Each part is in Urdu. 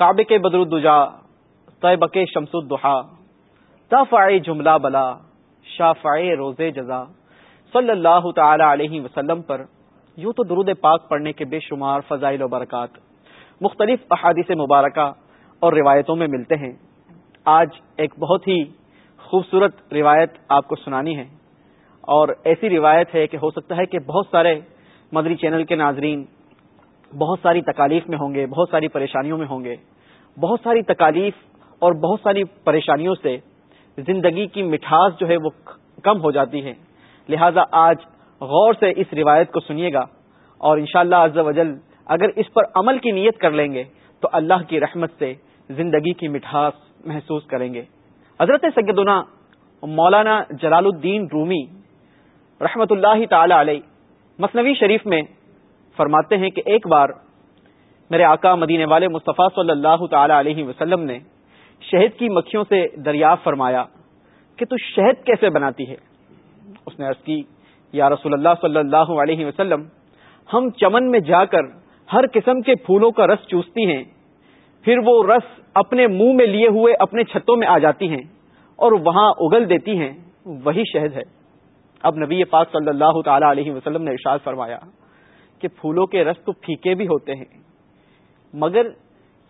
کعبے کے بدر الدجا، طیبہ کے شمس الدحا تفع جملہ بلا شافع روز جزا۔ صلی اللہ تعالی علیہ وسلم پر یوں تو درود پاک پڑھنے کے بے شمار فضائل و برکات۔ مختلف احادیث مبارکہ اور روایتوں میں ملتے ہیں۔ آج ایک بہت ہی خوبصورت روایت آپ کو سنانی ہے۔ اور ایسی روایت ہے کہ ہو سکتا ہے کہ بہت سارے مدری چینل کے ناظرین بہت ساری تکالیف میں ہوں گے، بہت ساری پریشانیوں میں ہوں گے۔ بہت ساری تکالیف اور بہت ساری پریشانیوں سے زندگی کی مٹھاس جو ہے وہ کم ہو جاتی ہے۔ لہذا آج غور سے اس روایت کو سنیے گا اور انشاءاللہ شاء اللہ اگر اس پر عمل کی نیت کر لیں گے تو اللہ کی رحمت سے زندگی کی مٹھاس محسوس کریں گے۔ حضرت سیدنا مولانا جلال الدین رومی رحمت اللہ تعالی علیہ مصنوی شریف میں فرماتے ہیں کہ ایک بار میرے آقا مدینے والے مصطفیٰ صلی اللہ تعالی علیہ وسلم نے شہد کی مکھیوں سے دریافت فرمایا کہ تو شہد کیسے بناتی ہے؟ اس نے عرض کی، یا رسول اللہ صلی اللہ علیہ وسلم، ہم چمن میں جا کر ہر قسم کے پھولوں کا رس چوستی ہیں، پھر وہ رس اپنے منہ میں لیے ہوئے اپنے چھتوں میں آ جاتی ہیں اور وہاں اگل دیتی ہیں، وہی شہد ہے۔ اب نبی پاک صلی اللہ تعالی علیہ وسلم نے ارشاد فرمایا کہ پھولوں کے رس تو پھیکے بھی ہوتے ہیں۔ مگر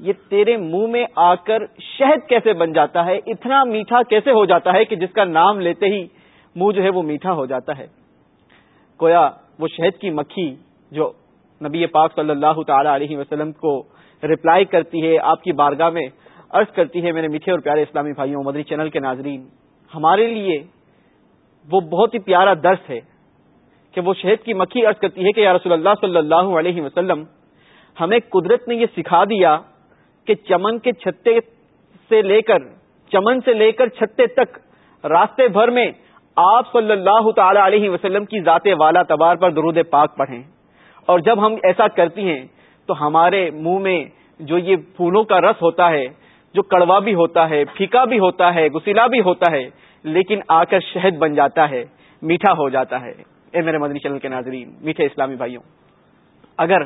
یہ تیرے منہ میں آ کر شہد کیسے بن جاتا ہے؟ اتنا میٹھا کیسے ہو جاتا ہے کہ جس کا نام لیتے ہی منہ جو ہے وہ میٹھا ہو جاتا ہے؟ کویا وہ شہد کی مکھی جو نبی پاک صلی اللہ تعالی علیہ وسلم کو رپلائی کرتی ہے، آپ کی بارگاہ میں عرض کرتی ہے، میرے میٹھے اور پیارے اسلامی بھائیوں، مدری چینل کے ناظرین، ہمارے لیے وہ بہت ہی پیارا درس ہے۔ کہ وہ شہد کی مکھی عرض کرتی ہے کہ یا رسول اللہ صلی اللہ علیہ وسلم، ہمیں قدرت نے یہ سکھا دیا کہ چمن کے چھتے سے لے کر، چمن سے لے کر چھتے تک راستے بھر میں آپ صلی اللہ تعالی علیہ وسلم کی ذات والا تبار پر درود پاک پڑھیں۔ اور جب ہم ایسا کرتی ہیں تو ہمارے منہ میں جو یہ پھولوں کا رس ہوتا ہے، جو کڑوا بھی ہوتا ہے، پھیکا بھی ہوتا ہے گسیلا بھی ہوتا ہے، لیکن آ کر شہد بن جاتا ہے، میٹھا ہو جاتا ہے۔ اے میرے مدنی چینل کے ناظرین، میٹھے اسلامی بھائیوں، اگر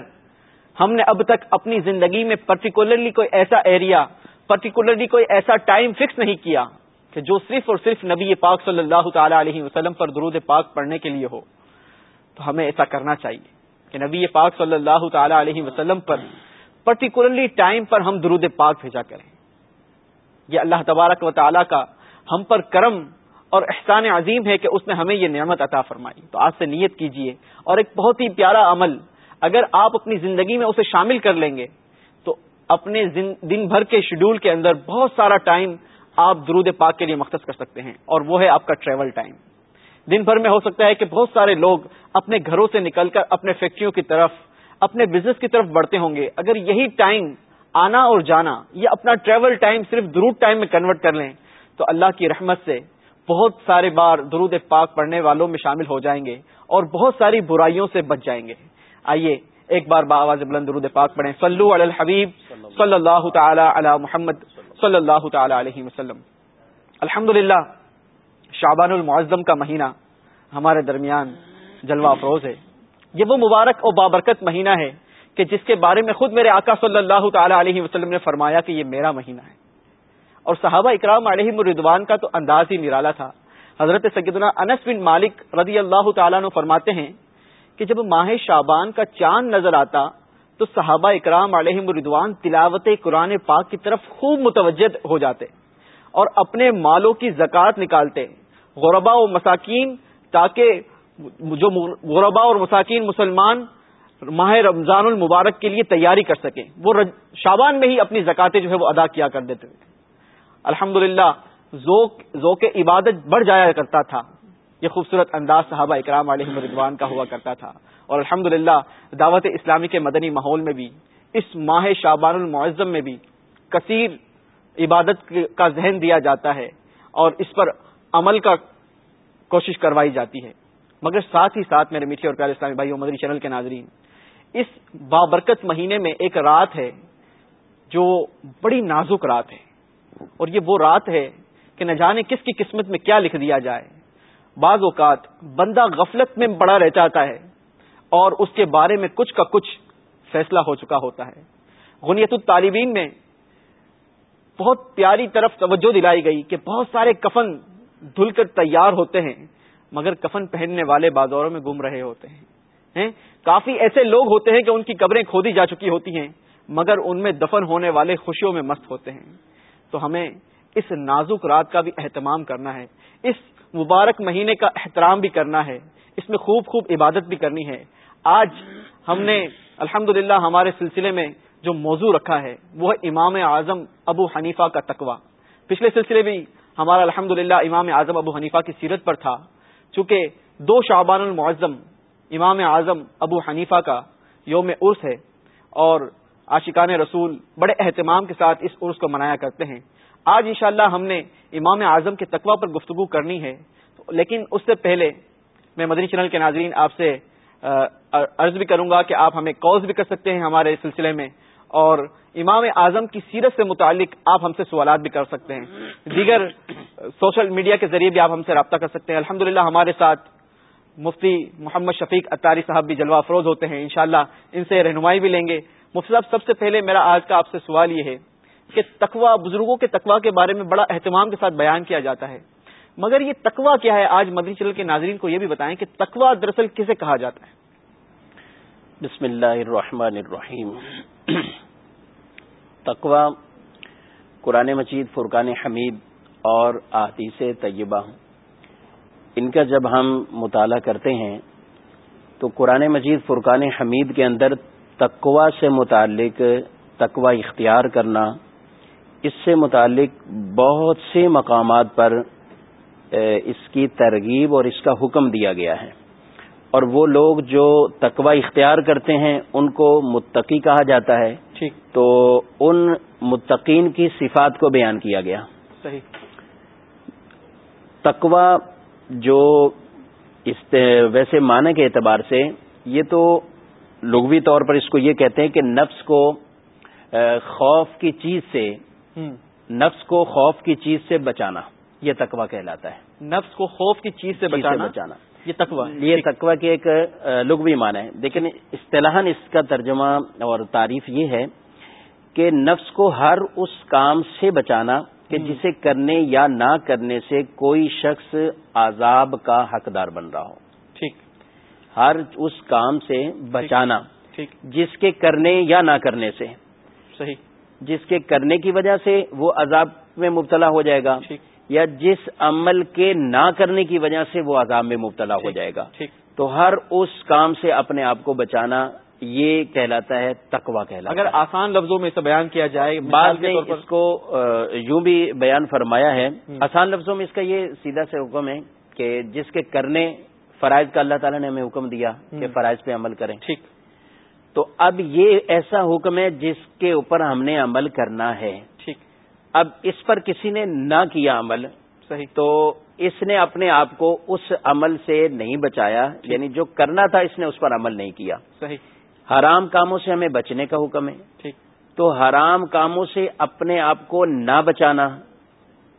ہم نے اب تک اپنی زندگی میں پرٹیکولرلی کوئی ایسا ایریا پرٹیکولرلی کوئی ایسا ٹائم فکس نہیں کیا کہ جو صرف اور صرف نبی پاک صلی اللہ تعالی علیہ وسلم پر درود پاک پڑھنے کے لیے ہو، تو ہمیں ایسا کرنا چاہیے کہ نبی پاک صلی اللہ تعالی علیہ وسلم پر پرٹیکولرلی ٹائم پر ہم درود پاک بھیجا کریں۔ یہ اللہ تبارک و تعالیٰ کا ہم پر کرم اور احسان عظیم ہے کہ اس نے ہمیں یہ نعمت عطا فرمائی۔ تو آج سے نیت کیجیے اور ایک بہت ہی پیارا عمل، اگر آپ اپنی زندگی میں اسے شامل کر لیں گے، تو اپنے دن بھر کے شیڈول کے اندر بہت سارا ٹائم آپ درود پاک کے لیے مختص کر سکتے ہیں اور وہ ہے آپ کا ٹریول ٹائم۔ دن بھر میں ہو سکتا ہے کہ بہت سارے لوگ اپنے گھروں سے نکل کر اپنے فیکٹریوں کی طرف، اپنے بزنس کی طرف بڑھتے ہوں گے۔ اگر یہی ٹائم آنا اور جانا، یہ اپنا ٹریول ٹائم صرف درود ٹائم میں کنورٹ کر لیں، تو اللہ کی رحمت سے بہت سارے بار درود پاک پڑھنے والوں میں شامل ہو جائیں گے اور بہت ساری برائیوں سے بچ جائیں گے۔ آئیے ایک بار باواز بلند درود پاک پڑھیں۔ صلو علی الحبیب صلی اللہ تعالی علی محمد صلی اللہ تعالی علیہ وسلم۔ الحمد شعبان المعظم کا مہینہ ہمارے درمیان جلوہ افروز ہے۔ یہ وہ مبارک اور بابرکت مہینہ ہے کہ جس کے بارے میں خود میرے آقا صلی اللہ تعالی علیہ وسلم نے فرمایا کہ یہ میرا مہینہ ہے۔ اور صحابہ اکرام علیہ مردوان کا تو انداز ہی نرالا تھا۔ حضرت سیدنا انس بن مالک رضی اللہ تعالیٰ نے فرماتے ہیں کہ جب ماہ شابان کا چاند نظر آتا تو صحابہ اکرام علیہ مردوان تلاوت قرآن پاک کی طرف خوب متوجہ ہو جاتے اور اپنے مالوں کی زکوٰۃ نکالتے۔ غربا و مساکین تاکہ جو غربا اور مساکین مسلمان ماہ رمضان المبارک کے لیے تیاری کر سکیں۔ وہ شابان میں ہی اپنی زکاتیں جو ہے وہ ادا کیا کر دیتے۔ تھے الحمد للہ ذوق عبادت بڑھ جایا کرتا تھا۔ یہ خوبصورت انداز صحابہ اکرام علیہ مردوان کا ہوا کرتا تھا۔ اور الحمد دعوت اسلامی کے مدنی ماحول میں بھی، اس ماہ شابان المعظم میں بھی کثیر عبادت کا ذہن دیا جاتا ہے اور اس پر عمل کا کوشش کروائی جاتی ہے۔ مگر ساتھ ہی ساتھ میرے میٹھے اور پیارے اسلامی بھائی مدری چینل کے ناظرین، اس بابرکت مہینے میں ایک رات ہے جو بڑی نازک رات ہے۔ اور یہ وہ رات ہے کہ نہ جانے کس کی قسمت میں کیا لکھ دیا جائے۔ بعض اوقات بندہ غفلت میں بڑا رہ جاتا ہے اور اس کے بارے میں کچھ کا کچھ فیصلہ ہو چکا ہوتا ہے۔ غنیت الطالبین میں بہت پیاری طرف توجہ دلائی گئی کہ بہت سارے کفن دھل کر تیار ہوتے ہیں، مگر کفن پہننے والے بازاروں میں گم رہے ہوتے ہیں؟ کافی ایسے لوگ ہوتے ہیں کہ ان کی قبریں کھودی جا چکی ہوتی ہیں، مگر ان میں دفن ہونے والے خوشیوں میں مست ہوتے ہیں۔ تو ہمیں اس نازک رات کا بھی اہتمام کرنا ہے، اس مبارک مہینے کا احترام بھی کرنا ہے، اس میں خوب خوب عبادت بھی کرنی ہے۔ آج ہم نے الحمد ہمارے سلسلے میں جو موضوع رکھا ہے، وہ ہے امام اعظم ابو حنیفہ کا تقوی۔ پچھلے سلسلے بھی ہمارا الحمد امام اعظم ابو حنیفہ کی سیرت پر تھا، چونکہ دو شعبان المعظم امام اعظم ابو حنیفہ کا یوم عرس ہے اور عاشقان رسول بڑے اہتمام کے ساتھ اس عرس کو منایا کرتے ہیں۔ آج انشاءاللہ ہم نے امام اعظم کے تقوی پر گفتگو کرنی ہے۔ لیکن اس سے پہلے میں مدنی چینل کے ناظرین آپ سے عرض بھی کروں گا کہ آپ ہمیں کالز بھی کر سکتے ہیں ہمارے سلسلے میں۔ اور امام اعظم کی سیرت سے متعلق آپ ہم سے سوالات بھی کر سکتے ہیں۔ دیگر سوشل میڈیا کے ذریعے بھی آپ ہم سے رابطہ کر سکتے ہیں۔ الحمد ہمارے ساتھ مفتی محمد شفیق اتاری صاحب بھی جلوہ افروز ہوتے ہیں۔ انشاءاللہ ان سے رہنمائی بھی لیں گے۔ مفتی صاحب، سب سے پہلے میرا آج کا آپ سے سوال یہ ہے کہ تقوا بزرگوں کے تقوا کے بارے میں بڑا اہتمام کے ساتھ بیان کیا جاتا ہے۔ مگر یہ تقوا کیا ہے؟ آج مدنی چل کے ناظرین کو یہ بھی بتائیں کہ تقوا دراصل کسے کہا جاتا ہے۔ بسم اللہ الرحمن الرحیم۔ تقوا قرآن مجید، فرقان حمید اور احادیث طیبہ ان کا جب ہم مطالعہ کرتے ہیں تو قرآن مجید، فرقان حمید کے اندر تقوا سے متعلق تقوا اختیار کرنا اس سے متعلق بہت سے مقامات پر اس کی ترغیب اور اس کا حکم دیا گیا ہے۔ اور وہ لوگ جو تقوا اختیار کرتے ہیں ان کو متقی کہا جاتا ہے۔ ٹھیک۔ تو ان متقین کی صفات کو بیان کیا گیا۔ صحیح۔ تقوا جو اس ویسے معنی کے اعتبار سے یہ تو لغوی طور پر اس کو یہ کہتے ہیں کہ نفس کو خوف کی چیز سے نفس کو خوف کی چیز سے بچانا یہ تقوا کہلاتا ہے۔ نفس کو خوف کی چیز سے بچانا بچانا۔ یہ تقوا یہ تقوا کی ایک لغوی معنی ہے۔ لیکن اصطلاح اس کا ترجمہ اور تعریف یہ ہے کہ نفس کو ہر اس کام سے بچانا کہ جسے کرنے یا نہ کرنے سے کوئی شخص عذاب کا حقدار بن رہا ہو۔ ہر اس کام سے بچانا جس کے کرنے یا نہ کرنے سے۔ صحیح۔ جس کے کرنے کی وجہ سے وہ عذاب میں مبتلا ہو جائے گا یا جس عمل کے نہ کرنے کی وجہ سے وہ عذاب میں مبتلا ہو جائے گا۔ تو ہر اس کام سے اپنے آپ کو بچانا یہ کہلاتا ہے تقوا کہلاتا اگر آسان لفظوں میں اسے بیان کیا جائے بعد میں اس کو یوں بھی بیان فرمایا ہے۔ آسان لفظوں میں اس کا یہ سیدھا سے حکم ہے کہ جس کے کرنے فرائض کا اللہ تعالیٰ نے ہمیں حکم دیا کہ فرائض پہ عمل کریں۔ ٹھیک۔ تو اب یہ ایسا حکم ہے جس کے اوپر ہم نے عمل کرنا ہے۔ ٹھیک۔ اب اس پر کسی نے نہ کیا عمل صحیح۔ تو اس نے اپنے آپ کو اس عمل سے نہیں بچایا یعنی جو کرنا تھا اس نے اس پر عمل نہیں کیا۔ صحیح۔ حرام کاموں سے ہمیں بچنے کا حکم ہے۔ ٹھیک۔ تو حرام کاموں سے اپنے آپ کو نہ بچانا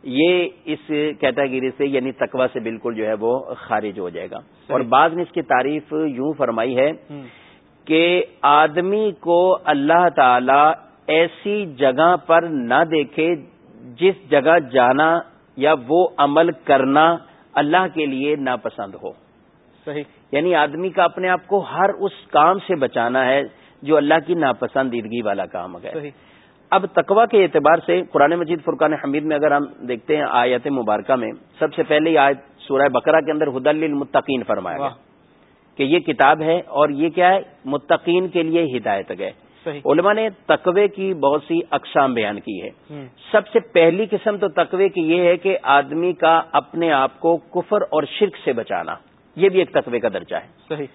یہ اس کیٹاگری سے یعنی تقوا سے بالکل جو ہے وہ خارج ہو جائے گا۔ اور بعض نے اس کی تعریف یوں فرمائی ہے کہ آدمی کو اللہ تعالی ایسی جگہ پر نہ دیکھے جس جگہ جانا یا وہ عمل کرنا اللہ کے لیے ناپسند ہو۔ صحیح۔ یعنی آدمی کا اپنے آپ کو ہر اس کام سے بچانا ہے جو اللہ کی ناپسندیدگی والا کام ہے۔ اب تقوا کے اعتبار سے قرآن مجید فرقان حمید میں اگر ہم دیکھتے ہیں آیت مبارکہ میں سب سے پہلے آیت سورہ بقرہ کے اندر حد المتقین فرمایا گیا کہ یہ کتاب ہے اور یہ کیا ہے؟ متقین کے لیے ہدایت گئے علماء نے تقوی کی بہت سی اقسام بیان کی ہے سب سے پہلی قسم تو تقوی کی یہ ہے کہ آدمی کا اپنے آپ کو کفر اور شرک سے بچانا یہ بھی ایک تقوی کا درجہ ہے۔ صحیح۔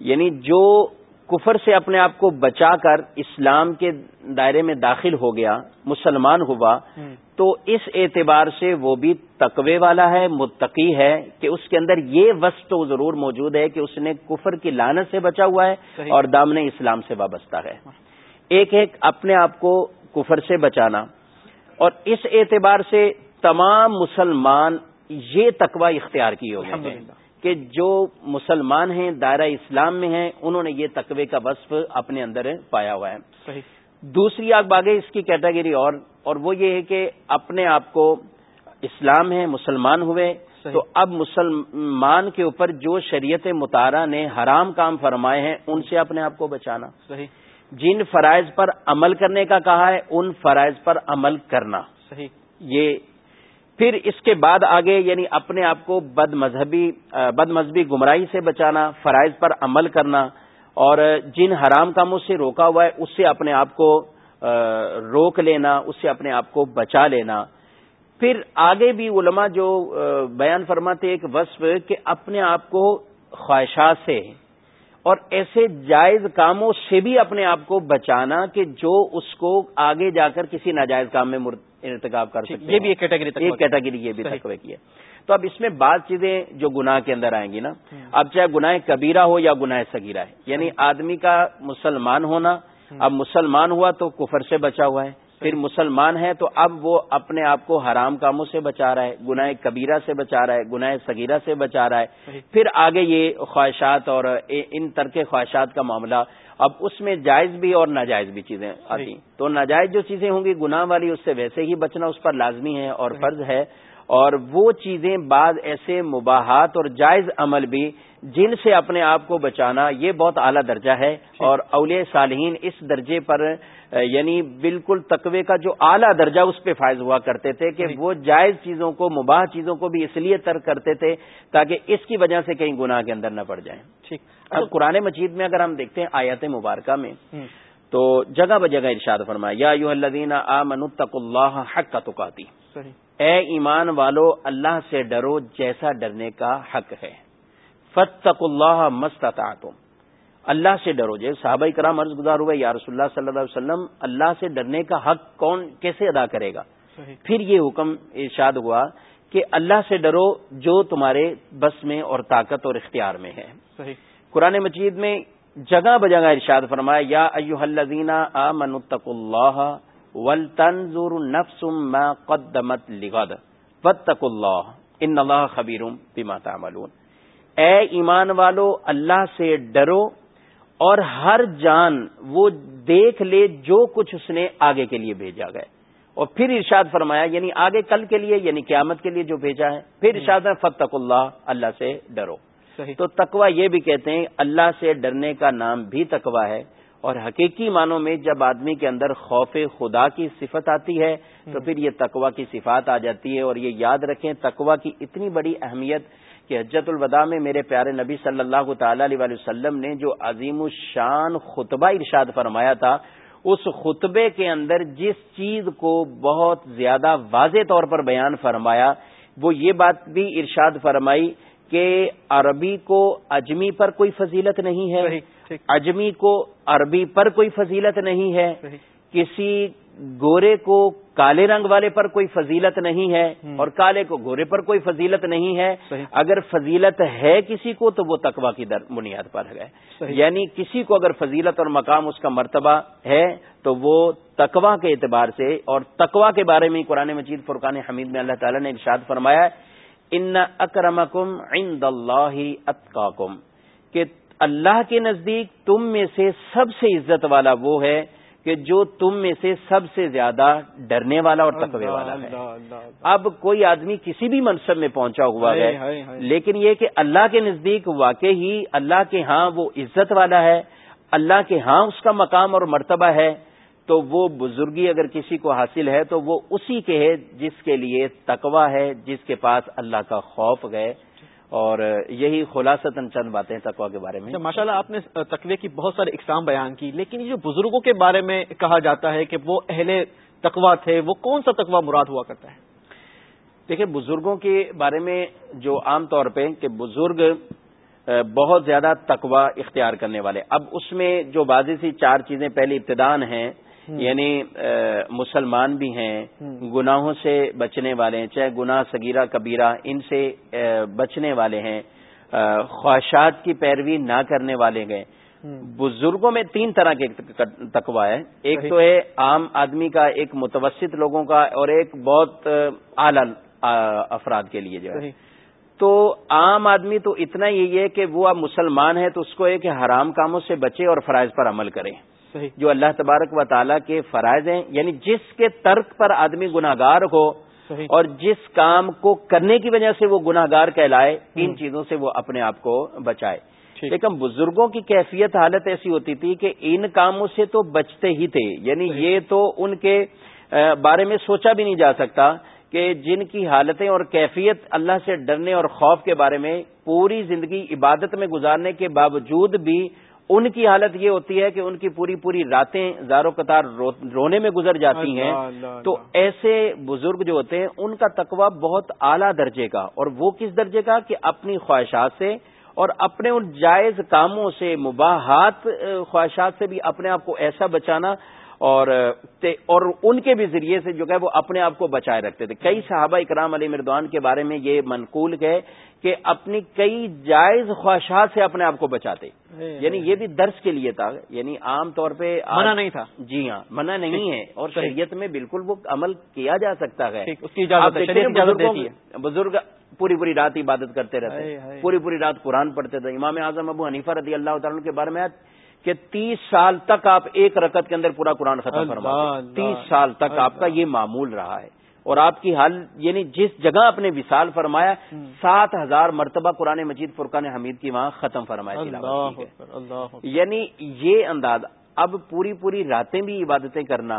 یعنی جو کفر سے اپنے آپ کو بچا کر اسلام کے دائرے میں داخل ہو گیا مسلمان ہوا تو اس اعتبار سے وہ بھی تقوی والا ہے متقی ہے کہ اس کے اندر یہ وسط تو ضرور موجود ہے کہ اس نے کفر کی لانت سے بچا ہوا ہے اور دامن اسلام سے وابستہ ہے۔ ایک ایک اپنے آپ کو کفر سے بچانا اور اس اعتبار سے تمام مسلمان یہ تقوی اختیار کی ہوگی کہ جو مسلمان ہیں دائرہ اسلام میں ہیں انہوں نے یہ تقوی کا وصف اپنے اندر پایا ہوا ہے۔ صحیح۔ دوسری آگ باغے اس کی کیٹیگری اور اور وہ یہ ہے کہ اپنے آپ کو اسلام ہے مسلمان ہوئے۔ تو اب مسلمان کے اوپر جو شریعت مطالعہ نے حرام کام فرمائے ہیں ان سے اپنے آپ کو بچانا۔ صحیح۔ جن فرائض پر عمل کرنے کا کہا ہے ان فرائض پر عمل کرنا۔ صحیح۔ یہ پھر اس کے بعد آگے یعنی اپنے آپ کو بد مذہبی بد مذہبی گمراہی سے بچانا، فرائض پر عمل کرنا، اور جن حرام کاموں سے روکا ہوا ہے، اس سے اپنے آپ کو روک لینا، اس سے اپنے آپ کو بچا لینا۔ پھر آگے بھی علماء جو بیان فرماتے ایک وصف کہ اپنے آپ کو خواہشات سے اور ایسے جائز کاموں سے بھی اپنے آپ کو بچانا کہ جو اس کو آگے جا کر کسی ناجائز کام میں ارتکاب کر سکتے یہ بھی ایک کیٹیگری ایک کیٹیگری یہ بھی تقوی کی ہے۔ تو اب اس میں بعض چیزیں جو گناہ کے اندر آئیں گی نا اب چاہے گناہ کبیرہ ہو یا گناہ سگیرہ ہے یعنی آدمی کا مسلمان ہونا اب مسلمان ہوا تو کفر سے بچا ہوا ہے پھر مسلمان ہے تو اب وہ اپنے آپ کو حرام کاموں سے بچا رہا ہے گناہ کبیرہ سے بچا رہا ہے گناہ سگیرہ سے بچا رہا ہے۔ پھر آگے یہ خواہشات اور ان ترک خواہشات کا معاملہ۔ اب اس میں جائز بھی اور ناجائز بھی چیزیں آتی تو ناجائز جو چیزیں ہوں گی گناہ والی اس سے ویسے ہی بچنا اس پر لازمی ہے اور فرض ہے۔ اور وہ چیزیں بعض ایسے مباحات اور جائز عمل بھی جن سے اپنے آپ کو بچانا یہ بہت اعلیٰ درجہ ہے اور اولیاء صالحین اس درجے پر یعنی بالکل تقوی کا جو اعلیٰ درجہ اس پہ فائز ہوا کرتے تھے کہ وہ جائز چیزوں کو مباح چیزوں کو بھی اس لیے ترک کرتے تھے تاکہ اس کی وجہ سے کہیں گناہ کے اندر نہ پڑ جائیں۔ ٹھیک۔ اب قرآن مجید میں اگر ہم دیکھتے ہیں آیات مبارکہ میں تو جگہ بجگہ ارشاد فرمایا یا یو اللہ آ منتق اللہ حق کا تکاتی اے ایمان والو اللہ سے ڈرو جیسا ڈرنے کا حق ہے۔ فتق اللہ مست اللہ سے ڈرو۔ جی صحابہ کرام عرض گزار ہوئے یا رسول اللہ صلی اللہ علیہ وسلم اللہ سے ڈرنے کا حق کون کیسے ادا کرے گا؟ پھر یہ حکم ارشاد ہوا کہ اللہ سے ڈرو جو تمہارے بس میں اور طاقت اور اختیار میں ہے۔ قرآن مجید میں جگہ بجگہ ارشاد فرمایا یا ایو الذین آمنوا اللہ ول تنظر نفس ما قدمت لغد۔ واتقوا اللہ ان اللہ خبیر بما تعملون۔ اے ایمان والو اللہ سے ڈرو اور ہر جان وہ دیکھ لے جو کچھ اس نے آگے کے لیے بھیجا گئے اور پھر ارشاد فرمایا یعنی آگے کل کے لیے یعنی قیامت کے لیے جو بھیجا ہے۔ پھر ارشاد ہے فتق اللہ اللہ سے ڈرو۔ صحیح۔ تو تقوا یہ بھی کہتے ہیں اللہ سے ڈرنے کا نام بھی تقوا ہے۔ اور حقیقی معنوں میں جب آدمی کے اندر خوف خدا کی صفت آتی ہے تو پھر یہ تقوا کی صفات آ جاتی ہے۔ اور یہ یاد رکھیں تقوا کی اتنی بڑی اہمیت کہ حجت الوداع میں میرے پیارے نبی صلی اللہ تعالی علیہ وسلم نے جو عظیم الشان خطبہ ارشاد فرمایا تھا اس خطبے کے اندر جس چیز کو بہت زیادہ واضح طور پر بیان فرمایا وہ یہ بات بھی ارشاد فرمائی کہ عربی کو اجمی پر کوئی فضیلت نہیں ہے اجمی کو عربی پر کوئی فضیلت نہیں ہے۔ کسی گورے کو کالے رنگ والے پر کوئی فضیلت نہیں ہے اور کالے کو گورے پر کوئی فضیلت نہیں ہے۔ اگر فضیلت ہے کسی کو تو وہ تقوا کی در بنیاد پر ہے۔ یعنی کسی کو اگر فضیلت اور مقام اس کا مرتبہ ہے تو وہ تقوا کے اعتبار سے اور تقوا کے بارے میں قرآن مجید فرقان حمید میں اللہ تعالیٰ نے ارشاد فرمایا ان اکرمکم عند اللہ اتقاکم کہ اللہ کے نزدیک تم میں سے سب سے عزت والا وہ ہے کہ جو تم میں سے سب سے زیادہ ڈرنے والا اور تقوی والا ہے۔ اب کوئی آدمی کسی بھی منصب میں پہنچا ہوا ہے لیکن یہ کہ اللہ کے نزدیک واقع ہی اللہ کے ہاں وہ عزت والا ہے اللہ کے ہاں اس کا مقام اور مرتبہ ہے تو وہ بزرگی اگر کسی کو حاصل ہے تو وہ اسی کے ہے جس کے لیے تقوا ہے جس کے پاس اللہ کا خوف گئے اور یہی خلاصت چند باتیں تقوا کے بارے میں۔ اچھا، ماشاء اللہ آپ نے تقوی کی بہت سارے اقسام بیان کی لیکن یہ جو بزرگوں کے بارے میں کہا جاتا ہے کہ وہ اہل تقوا تھے وہ کون سا تقوا مراد ہوا کرتا ہے؟ دیکھیں بزرگوں کے بارے میں جو عام طور پہ کہ بزرگ بہت زیادہ تقوا اختیار کرنے والے۔ اب اس میں جو واضح سی چار چیزیں پہلے ابتدان ہیں یعنی مسلمان بھی ہیں گناہوں سے بچنے والے ہیں چاہے گناہ سگیرہ کبیرہ ان سے بچنے والے ہیں۔ خواہشات کی پیروی نہ کرنے والے گئے بزرگوں میں تین طرح کے تقوا ہے ایک تو ہے عام آدمی کا ایک متوسط لوگوں کا اور ایک بہت اعلی افراد کے لیے جو ہے۔ تو عام آدمی تو اتنا ہی ہے کہ وہ اب مسلمان ہے تو اس کو ایک حرام کاموں سے بچے اور فرائض پر عمل جو اللہ تبارک و تعالیٰ کے فرائض ہیں یعنی جس کے ترک پر آدمی گناگار ہو اور جس کام کو کرنے کی وجہ سے وہ گناگار کہلائے ان چیزوں سے وہ اپنے آپ کو بچائے۔ لیکن بزرگوں کی کیفیت حالت ایسی ہوتی تھی کہ ان کاموں سے تو بچتے ہی تھے۔ یعنی یہ تو ان کے بارے میں سوچا بھی نہیں جا سکتا کہ جن کی حالتیں اور کیفیت اللہ سے ڈرنے اور خوف کے بارے میں پوری زندگی عبادت میں گزارنے کے باوجود بھی ان کی حالت یہ ہوتی ہے کہ ان کی پوری پوری راتیں زاروں قطار رونے میں گزر جاتی ہیں تو ایسے بزرگ جو ہوتے ہیں ان کا تقوی بہت اعلیٰ درجے کا اور وہ کس درجے کا؟ کہ اپنی خواہشات سے اور اپنے ان جائز کاموں سے مباحات خواہشات سے بھی اپنے آپ کو ایسا بچانا اور اور ان کے بھی ذریعے سے جو ہے وہ اپنے آپ کو بچائے رکھتے تھے۔ کئی صحابہ اکرام علی مردوان کے بارے میں یہ منقول ہے کہ اپنی کئی جائز خواہشات سے اپنے آپ کو بچاتے۔ یعنی یہ بھی درس کے لیے تھا۔ یعنی عام طور پہ منع نہیں تھا۔ جی ہاں منع نہیں ہے۔ اور شریعت میں بالکل وہ عمل کیا جا سکتا ہے۔ اس کی اجازت بزرگ پوری پوری رات عبادت کرتے رہتے۔ پوری پوری رات قرآن پڑھتے تھے۔ امام اعظم ابو حنیفہ رضی اللہ تعالیٰ کے بارے میں کہ تیس سال تک آپ ایک رکت کے اندر پورا قرآن ختم فرما تیس سال تک آپ کا یہ معمول رہا ہے۔ اور آپ کی حال یعنی جس جگہ آپ نے وصال فرمایا سات ہزار مرتبہ قرآن مجید فرقان حمید کی وہاں ختم فرمایا یعنی یہ انداز اب پوری پوری راتیں بھی عبادتیں کرنا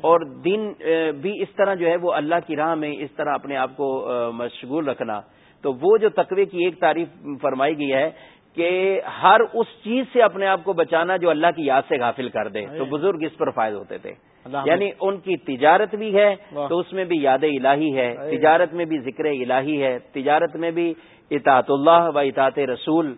اور دن بھی اس طرح جو ہے وہ اللہ کی راہ میں اس طرح اپنے آپ کو مشغول رکھنا۔ تو وہ جو تقوی کی ایک تعریف فرمائی گئی ہے کہ ہر اس چیز سے اپنے آپ کو بچانا جو اللہ کی یاد سے غافل کر دے تو بزرگ اس پر فائد ہوتے تھے۔ یعنی ان کی تجارت بھی ہے تو اس میں بھی یاد الہی ہے۔ تجارت میں بھی ذکر الہی ہے۔ تجارت میں بھی اطاعت اللہ و اطاعت رسول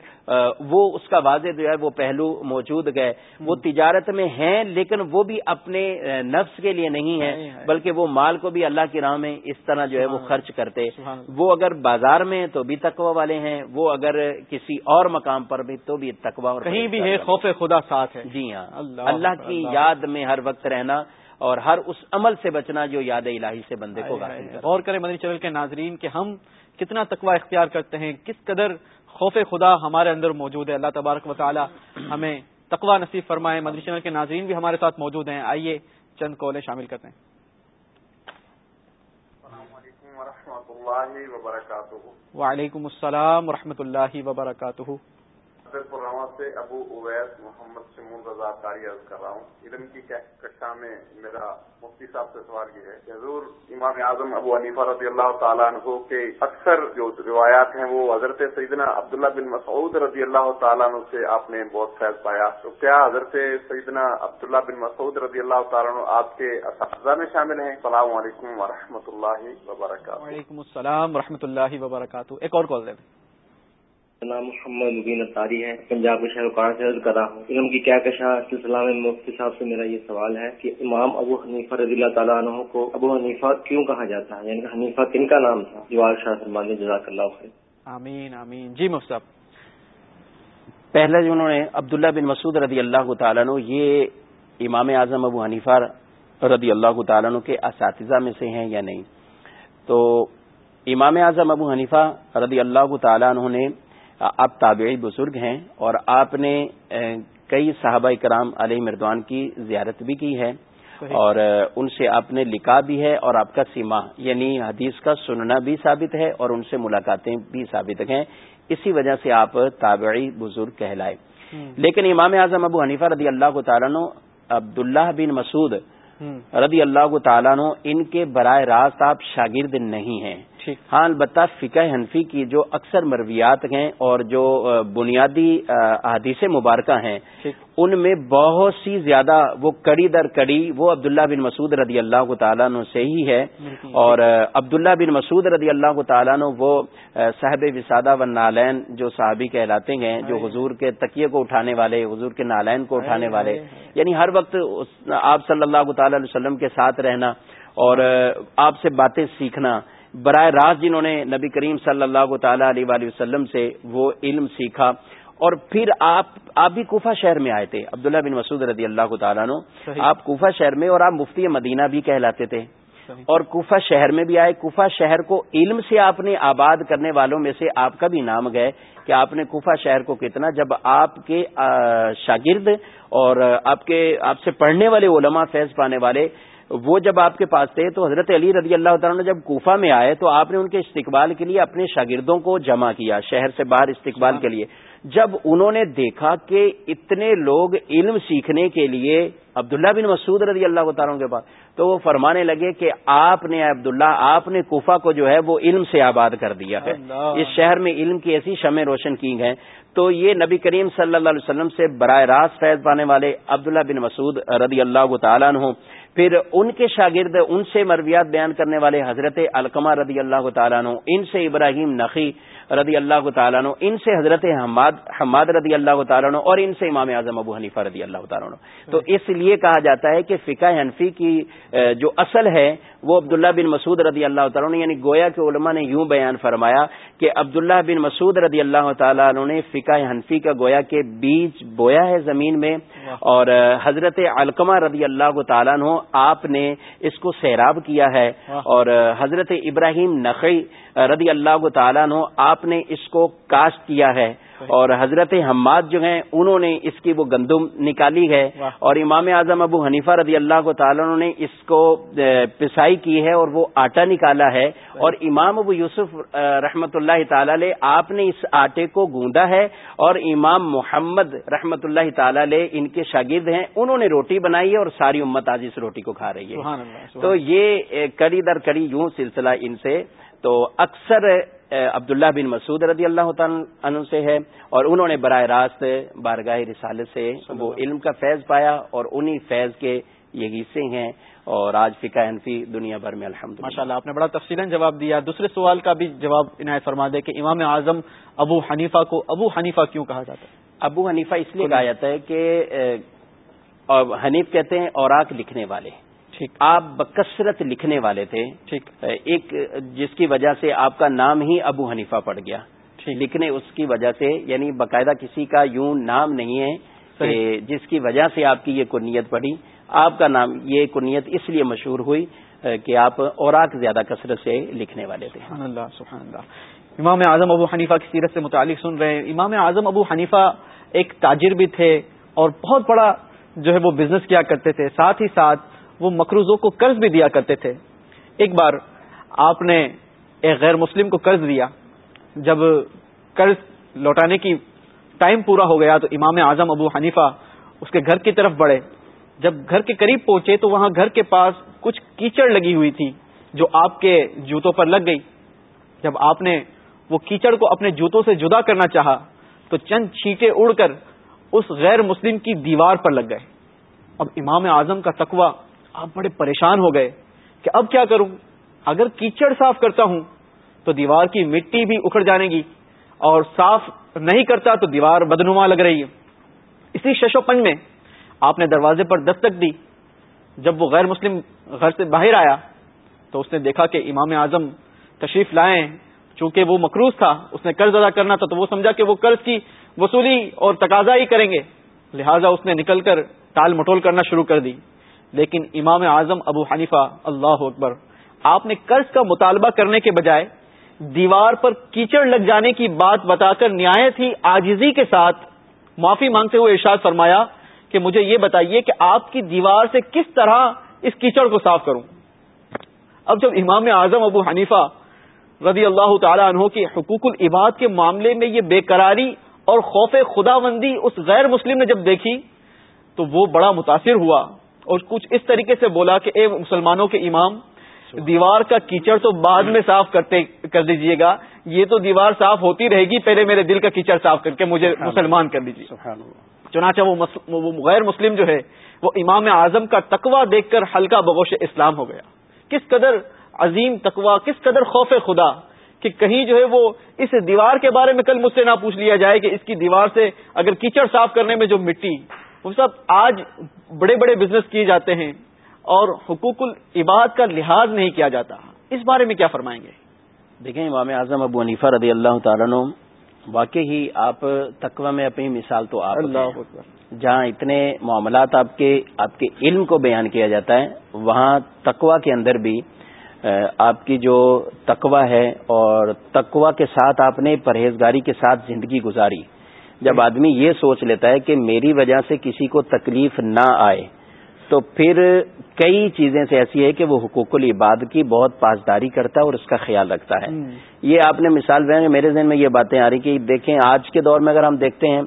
وہ اس کا واضح جو ہے وہ پہلو موجود گئے۔ وہ تجارت میں ہیں لیکن وہ بھی اپنے نفس کے لیے نہیں ہے۔ بلکہ وہ مال کو بھی اللہ کی راہ میں اس طرح جو ہے وہ خرچ کرتے۔ وہ اگر بازار میں تو بھی تقوی والے ہیں وہ اگر کسی اور مقام پر بھی تو بھی تقوی اور کہیں بھی ہے خوف خدا ساتھ ہے۔ جی ہاں۔ اللہ کی یاد میں ہر وقت رہنا اور ہر اس عمل سے بچنا جو یاد الہی سے بندے کو غور کریں مدنی چینل کے ناظرین کہ ہم کتنا تقوی اختیار کرتے ہیں کس قدر خوف خدا ہمارے اندر موجود ہے۔ اللہ تبارک و تعالی ہمیں تقوی نصیب فرمائے۔ مدنی چینل کے ناظرین بھی ہمارے ساتھ موجود ہیں۔ آئیے چند کولیں شامل کرتے ہیں۔ وعلیکم السلام و اللہ وبرکاتہ۔ پرواں سے ابو اویس محمد سمون رضا کاری عرض کر رہا ہوں۔ علم کی کشا میں میرا مفتی صاحب سے سوال یہ ہے کہ حضور امام اعظم ابو حنیفہ رضی اللہ تعالیٰ عنہ کے اکثر جو روایات ہیں وہ حضرت سیدنا عبداللہ بن مسعود رضی اللہ تعالیٰ عنہ سے آپ نے بہت فیض پایا۔ تو کیا حضرت سیدنا عبداللہ بن مسعود رضی اللہ تعالیٰ عنہ آپ کے اساتذہ میں شامل ہیں؟ السلام علیکم و اللہ وبرکاتہ۔ وعلیکم السلام و اللہ وبرکاتہ۔ ایک اور کال دیں۔ نام محمد مبین اطاری ہے پنجاب کے شہر کار سے عرض کر رہا ہوں۔ علم کی کیا کشا سلسلہ میں مفتی صاحب سے میرا یہ سوال ہے کہ امام ابو حنیفہ رضی اللہ تعالیٰ عنہ کو ابو حنیفہ کیوں کہا جاتا ہے؟ یعنی کہ حنیفہ کن کا نام تھا؟ جوال شاہ سلمان جزاک اللہ خیر۔ آمین آمین۔ جی مفتی صاحب۔ پہلے جو انہوں نے عبداللہ بن مسعود رضی اللہ تعالیٰ عنہ، یہ امام اعظم ابو حنیفہ رضی اللہ تعالیٰ عنہ کے اساتذہ میں سے ہیں یا نہیں؟ تو امام اعظم ابو حنیفہ رضی اللہ تعالیٰ عنہ نے آپ تابعی بزرگ ہیں اور آپ نے کئی صحابہ کرام علیہ مردوان کی زیارت بھی کی ہے اور ان سے آپ نے لکھا بھی ہے اور آپ کا سیما یعنی حدیث کا سننا بھی ثابت ہے اور ان سے ملاقاتیں بھی ثابت ہیں۔ اسی وجہ سے آپ تابعی بزرگ کہلائے۔ لیکن امام اعظم ابو حنیفہ رضی اللہ تعالیٰ عبداللہ بن مسعود رضی اللہ تعالیٰ ان کے برائے راست آپ شاگرد نہیں ہیں۔ ہاں البتہ فقہ حنفی کی جو اکثر مرویات ہیں اور جو بنیادی احادیث مبارکہ ہیں ان میں بہت سی زیادہ وہ کڑی در کڑی وہ عبداللہ بن مسعود رضی اللہ تعالیٰ عنہ سے ہی ہے۔ اور عبداللہ بن مسعود رضی اللہ تعالیٰ عنہ وہ صاحب وسادہ و نالین جو صحابی کہلاتے ہیں جو حضور کے تکیے کو اٹھانے والے حضور کے نالین کو اٹھانے والے۔ یعنی ہر وقت آپ صلی اللہ تعالی علیہ وسلم کے ساتھ رہنا اور آپ سے باتیں سیکھنا براہ راست جنہوں نے نبی کریم صلی اللہ تعالی علیہ وآلہ وسلم سے وہ علم سیکھا اور پھر آپ آپ بھی کوفہ شہر میں آئے تھے۔ عبداللہ بن مسعود رضی اللہ تعالیٰ آپ کوفہ شہر میں اور آپ مفتی مدینہ بھی کہلاتے تھے۔ اور کوفہ شہر میں بھی آئے۔ کوفہ شہر کو علم سے آپ نے آباد کرنے والوں میں سے آپ کا بھی نام گئے کہ آپ نے کوفہ شہر کو کتنا جب آپ کے شاگرد اور آپ کے آپ سے پڑھنے والے علماء فیض پانے والے وہ جب آپ کے پاس تھے تو حضرت علی رضی اللہ تعالیٰ نے جب کوفہ میں آئے تو آپ نے ان کے استقبال کے لیے اپنے شاگردوں کو جمع کیا شہر سے باہر استقبال کے لیے۔ جب انہوں نے دیکھا کہ اتنے لوگ علم سیکھنے کے لیے عبداللہ بن مسعود رضی اللہ تعالیٰ کے پاس تو وہ فرمانے لگے کہ آپ نے عبداللہ آپ نے کوفہ کو جو ہے وہ علم سے آباد کر دیا ہے۔ اس شہر میں علم کی ایسی شمع روشن کی ہیں؟ تو یہ نبی کریم صلی اللہ علیہ وسلم سے براہ راست فیض پانے والے عبداللہ بن مسعود رضی اللہ تعالیٰ عنہ پھر ان کے شاگرد ان سے مرویات بیان کرنے والے حضرت القمہ رضی اللہ تعالیٰ عنہ، ان سے ابراہیم نقی رضی اللہ تعالیٰ عنہ ان سے حضرت حماد حماد رضی اللہ تعالیٰ عنہ اور ان سے امام اعظم ابو حنیفہ رضی اللہ تعالیٰ عنہ۔ تو اس لیے کہا جاتا ہے کہ فقہ حنفی کی جو اصل ہے وہ عبداللہ بن مسعود رضی اللہ تعالیٰ عنہ یعنی گویا کے علماء نے یوں بیان فرمایا کہ عبداللہ بن مسعود رضی اللہ تعالیٰ عنہ نے فقہ حنفی کا گویا کے بیج بویا ہے زمین میں۔ اور حضرت علقمہ رضی اللہ تعالیٰ عنہ آپ نے اس کو سیراب کیا ہے۔ اور حضرت ابراہیم نقی رضی اللہ تعالیٰ عنہ آپ نے اس کو کاسٹ کیا ہے۔ اور حضرت حماد جو ہیں انہوں نے اس کی وہ گندم نکالی ہے۔ اور امام اعظم ابو حنیفہ رضی اللہ کو تعالیٰ نے اس کو پسائی کی ہے اور وہ آٹا نکالا ہے۔ اور امام ابو یوسف رحمت اللہ تعالی علیہ آپ نے اس آٹے کو گوندا ہے۔ اور امام محمد رحمت اللہ تعالی علیہ ان کے شاگرد ہیں۔ انہوں نے روٹی بنائی ہے اور ساری امت آج اس روٹی کو کھا رہی ہے۔ تو یہ کڑی در کڑی یوں سلسلہ ان سے تو اکثر عبداللہ بن مسعود رضی اللہ عنہ سے ہے اور انہوں نے براہ راست بارگاہ رسالت سے وہ علم کا فیض پایا اور انہی فیض کے یہ حصے ہیں اور آج فقہ انفی دنیا بھر میں الحمد ماشاء اللہ آپ نے بڑا تفصیل جواب دیا۔ دوسرے سوال کا بھی جواب عنایت فرما دے کہ امام اعظم ابو حنیفہ کو ابو حنیفہ کیوں کہا جاتا ہے؟ ابو حنیفہ اس لیے کہا جاتا ہے کہ حنیف کہتے ہیں اوراق لکھنے والے۔ ٹھیک آپ بکثرت لکھنے والے تھے۔ ٹھیک۔ ایک جس کی وجہ سے آپ کا نام ہی ابو حنیفہ پڑ گیا۔ لکھنے اس کی وجہ سے یعنی باقاعدہ کسی کا یوں نام نہیں ہے جس کی وجہ سے آپ کی یہ کنیت پڑی۔ آپ کا نام یہ کنیت اس لیے مشہور ہوئی کہ آپ اوراق زیادہ کثرت سے لکھنے والے تھے۔ سبحان اللہ سبحان اللہ۔ امام اعظم ابو حنیفہ کی سیرت سے متعلق سن رہے ہیں۔ امام اعظم ابو حنیفہ ایک تاجر بھی تھے اور بہت بڑا جو ہے وہ بزنس کیا کرتے تھے۔ ساتھ ہی ساتھ وہ مقروضوں کو قرض بھی دیا کرتے تھے۔ ایک بار آپ نے ایک غیر مسلم کو قرض دیا۔ جب قرض لوٹانے کی ٹائم پورا ہو گیا تو امام اعظم ابو حنیفہ اس کے گھر کی طرف بڑھے۔ جب گھر کے قریب پہنچے تو وہاں گھر کے پاس کچھ کیچڑ لگی ہوئی تھی جو آپ کے جوتوں پر لگ گئی۔ جب آپ نے وہ کیچڑ کو اپنے جوتوں سے جدا کرنا چاہا تو چند چھینٹے اڑ کر اس غیر مسلم کی دیوار پر لگ گئے۔ اب امام اعظم کا تقوی آپ بڑے پریشان ہو گئے کہ اب کیا کروں؟ اگر کیچڑ صاف کرتا ہوں تو دیوار کی مٹی بھی اکھڑ جانے گی اور صاف نہیں کرتا تو دیوار بدنما لگ رہی ہے۔ اسی ششو پنج میں آپ نے دروازے پر دستک دی۔ جب وہ غیر مسلم گھر سے باہر آیا تو اس نے دیکھا کہ امام اعظم تشریف لائے۔ چونکہ وہ مقروض تھا، اس نے قرض ادا کرنا تھا تو وہ سمجھا کہ وہ قرض کی وصولی اور تقاضا ہی کریں گے۔ لہذا اس نے نکل کر ٹال مٹول کرنا شروع کر دی۔ لیکن امام اعظم ابو حنیفہ، اللہ اکبر، آپ نے قرض کا مطالبہ کرنے کے بجائے دیوار پر کیچڑ لگ جانے کی بات بتا کر نہایت ہی آجزی کے ساتھ معافی مانگتے ہوئے ارشاد فرمایا کہ مجھے یہ بتائیے کہ آپ کی دیوار سے کس طرح اس کیچڑ کو صاف کروں۔ اب جب امام اعظم ابو حنیفہ رضی اللہ تعالی عنہ کی حقوق العباد کے معاملے میں یہ بے قراری اور خوف خدا بندی اس غیر مسلم نے جب دیکھی تو وہ بڑا متاثر ہوا۔ اور کچھ اس طریقے سے بولا کہ اے مسلمانوں کے امام دیوار کا کیچڑ تو بعد میں صاف کرتے کر دیجیے گا۔ یہ تو دیوار صاف ہوتی رہے گی پہلے میرے دل کا کیچڑ صاف کر کے مجھے مسلمان کر دیجیے چنانچہ وہ غیر مسلم جو ہے وہ امام اعظم کا تقوا دیکھ کر ہلکا بگوش اسلام ہو گیا۔ کس قدر عظیم تقوا کس قدر خوف خدا کہ کہیں جو ہے وہ اس دیوار کے بارے میں کل مجھ سے نہ پوچھ لیا جائے کہ اس کی دیوار سے اگر کیچڑ صاف کرنے میں جو مٹی سب آج بڑے بڑے بزنس کیے جاتے ہیں اور حقوق العباد کا لحاظ نہیں کیا جاتا۔ اس بارے میں کیا فرمائیں گے؟ دیکھیں امام اعظم ابو عنیفہ رضی اللہ تعالیٰ واقعی ہی آپ تقوی میں اپنی مثال تو آپ اللہ جہاں اتنے معاملات آپ کے آپ کے علم کو بیان کیا جاتا ہے وہاں تقوا کے اندر بھی آپ کی جو تقوا ہے اور تقوا کے ساتھ آپ نے پرہیزگاری کے ساتھ زندگی گزاری۔ جب آدمی یہ سوچ لیتا ہے کہ میری وجہ سے کسی کو تکلیف نہ آئے تو پھر کئی چیزیں سے ایسی ہے کہ وہ حقوق العباد کی بہت پاسداری کرتا ہے اور اس کا خیال رکھتا ہے۔ یہ آپ نے مثال دیں میرے ذہن میں یہ باتیں آ رہی کہ دیکھیں آج کے دور میں اگر ہم دیکھتے ہیں